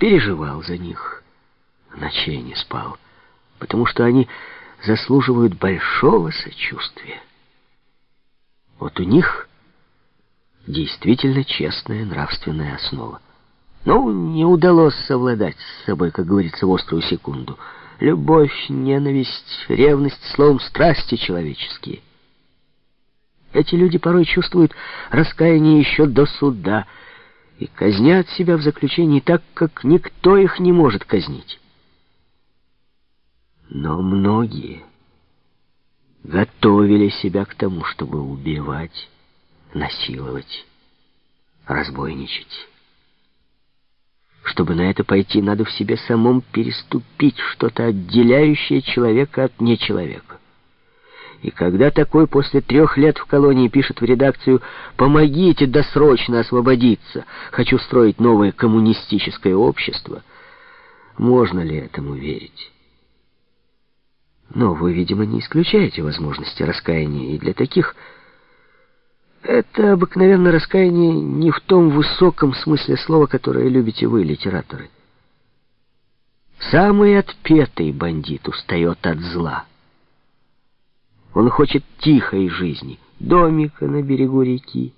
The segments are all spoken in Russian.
переживал за них, ночей не спал, потому что они заслуживают большого сочувствия. Вот у них действительно честная нравственная основа. Ну, не удалось совладать с собой, как говорится, в острую секунду. Любовь, ненависть, ревность, словом, страсти человеческие. Эти люди порой чувствуют раскаяние еще до суда и казнят себя в заключении так, как никто их не может казнить. Но многие готовили себя к тому, чтобы убивать, насиловать, разбойничать. Чтобы на это пойти, надо в себе самом переступить что-то отделяющее человека от нечеловека. И когда такой после трех лет в колонии пишет в редакцию «Помогите досрочно освободиться, хочу строить новое коммунистическое общество», можно ли этому верить? Но вы, видимо, не исключаете возможности раскаяния, и для таких это обыкновенно раскаяние не в том высоком смысле слова, которое любите вы, литераторы. Самый отпетый бандит устает от зла. Он хочет тихой жизни, домика на берегу реки,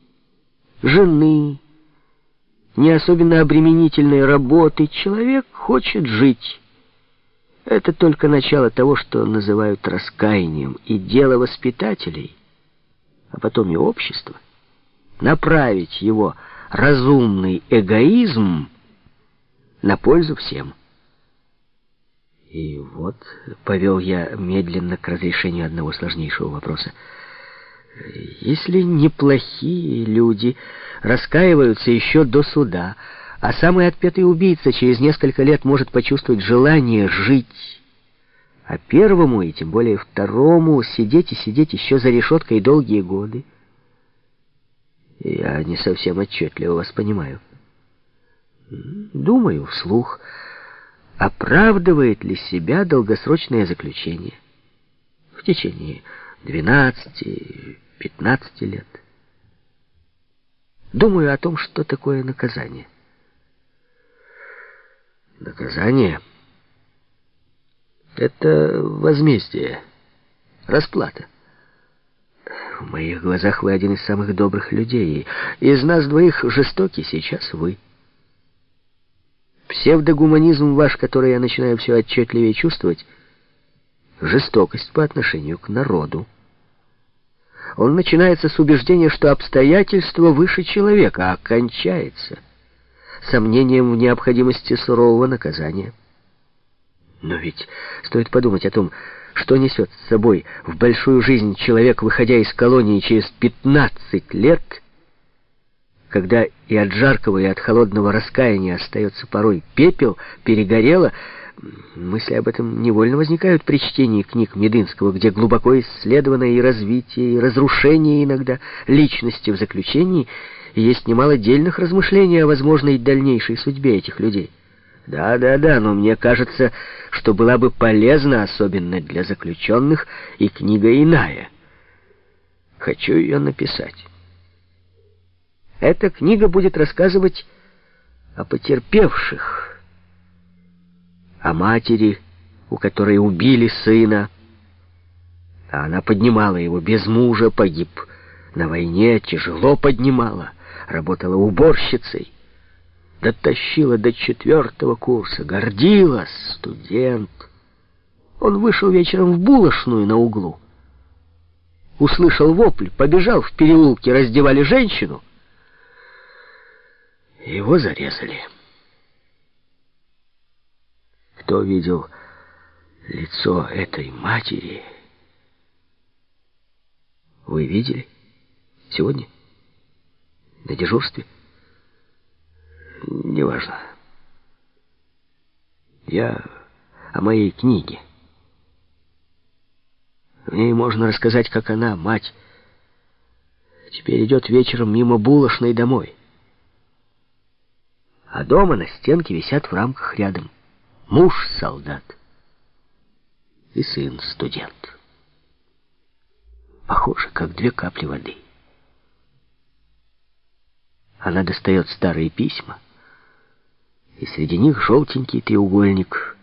жены, не особенно обременительной работы. Человек хочет жить. Это только начало того, что называют раскаянием, и дело воспитателей, а потом и общества, направить его разумный эгоизм на пользу всем. И вот повел я медленно к разрешению одного сложнейшего вопроса. Если неплохие люди раскаиваются еще до суда, а самый отпетый убийца через несколько лет может почувствовать желание жить. А первому, и тем более второму, сидеть и сидеть еще за решеткой долгие годы. Я не совсем отчетливо вас понимаю. Думаю вслух, оправдывает ли себя долгосрочное заключение в течение 12-15 лет. Думаю о том, что такое наказание. Наказание — это возмездие, расплата. В моих глазах вы один из самых добрых людей. Из нас двоих жестокий сейчас вы. Псевдогуманизм ваш, который я начинаю все отчетливее чувствовать, жестокость по отношению к народу. Он начинается с убеждения, что обстоятельства выше человека, а кончается — сомнением в необходимости сурового наказания. Но ведь стоит подумать о том, что несет с собой в большую жизнь человек, выходя из колонии через 15 лет, когда и от жаркого, и от холодного раскаяния остается порой пепел, перегорело, мысли об этом невольно возникают при чтении книг Медынского, где глубоко исследовано и развитие, и разрушение иногда личности в заключении — и есть немало дельных размышлений о возможной дальнейшей судьбе этих людей. Да, да, да, но мне кажется, что была бы полезна, особенно для заключенных, и книга иная. Хочу ее написать. Эта книга будет рассказывать о потерпевших, о матери, у которой убили сына, а она поднимала его без мужа, погиб на войне, тяжело поднимала — работала уборщицей, дотащила до четвертого курса, гордилась, студент. Он вышел вечером в булочную на углу. Услышал вопль, побежал в переулке, раздевали женщину. Его зарезали. Кто видел лицо этой матери? Вы видели? Сегодня? На дежурстве? Неважно. Я о моей книге. В ней можно рассказать, как она, мать, теперь идет вечером мимо булочной домой. А дома на стенке висят в рамках рядом муж-солдат и сын-студент. Похоже, как две капли воды. Она достает старые письма и среди них желтенький треугольник